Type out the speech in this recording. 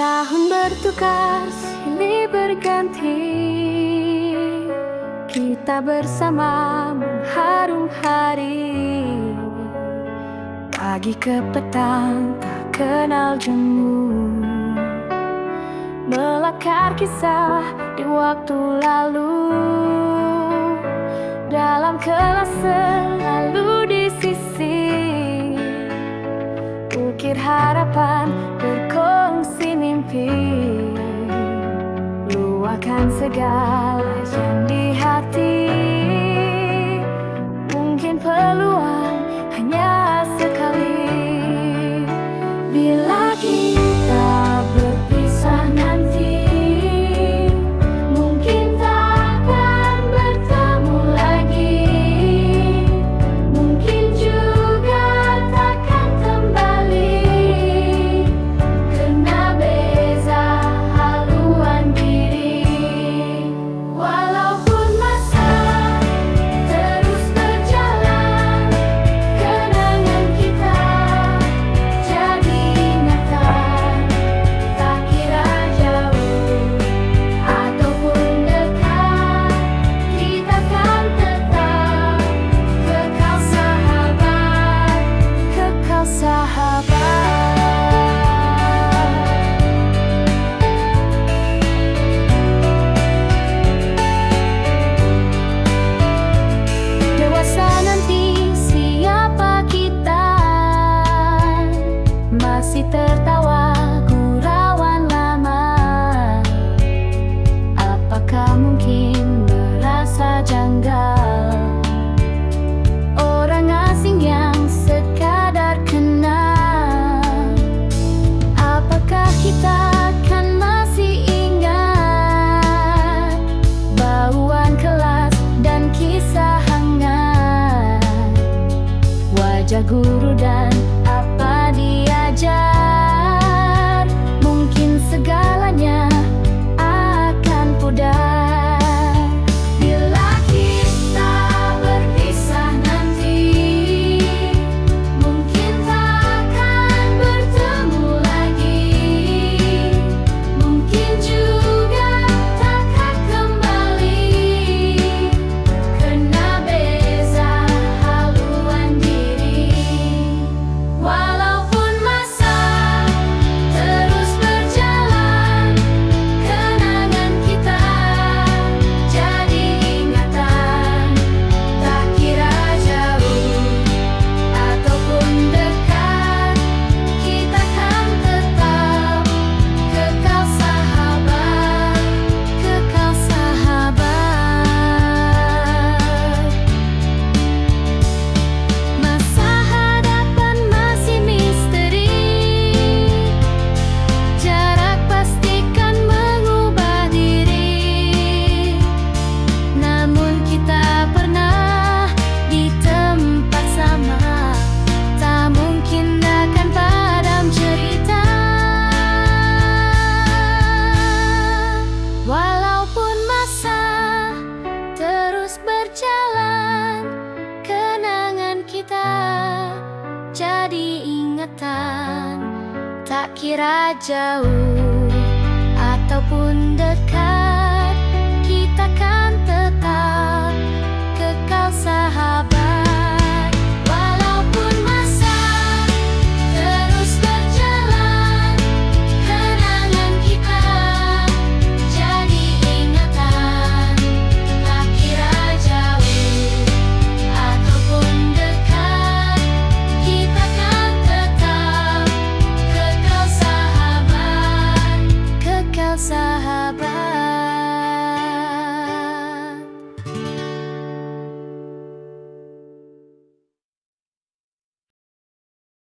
Tahun bertukar, ini berganti. Kita bersama mengharum hari. Pagi ke petang tak kenal jemu. Melakar kisah di waktu lalu. Dalam kelas selalu di sisi. Ukir harapan segala yang di hati. Mungkin perlu jaguru dan ingatan tak kira jauh.